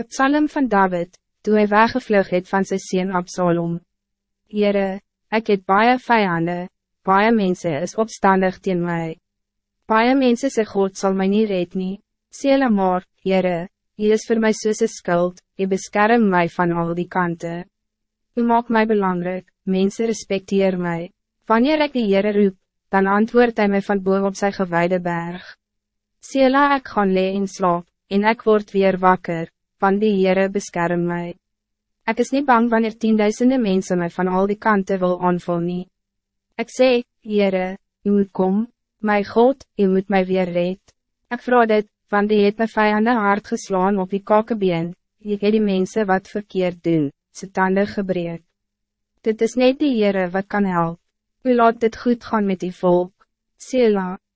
Het psalm van David, toen hij weggevlug het van zijn sien Absalom. Heere, ik het baie vijanden, baie mensen is opstandig tegen mij. Baie mensen sê God zal mij niet red nie. Sê maar, Heere, Hy is voor mij soos een skuld, Hy beskerm mij van al die kanten. U maak mij belangrijk, mensen respecteer mij. Wanneer ik die Heere roep, dan antwoordt hij mij van boven op zijn gewijde berg. Sela ik gaan lee in slaap, en ik word weer wakker, van die Heere beskerm mij. Ik is niet bang wanneer tienduizende mensen mij van al die kanten wil aanvallen. nie. Ik zeg, Heere, u moet kom, my God, u moet mij weer red. Ik vraag dit, want die het my vijanden hard geslaan op die kakebeen, ik het die mensen wat verkeerd doen, ze tanden gebreek. Dit is net die Heere wat kan helpen. U laat dit goed gaan met die volk. Sela.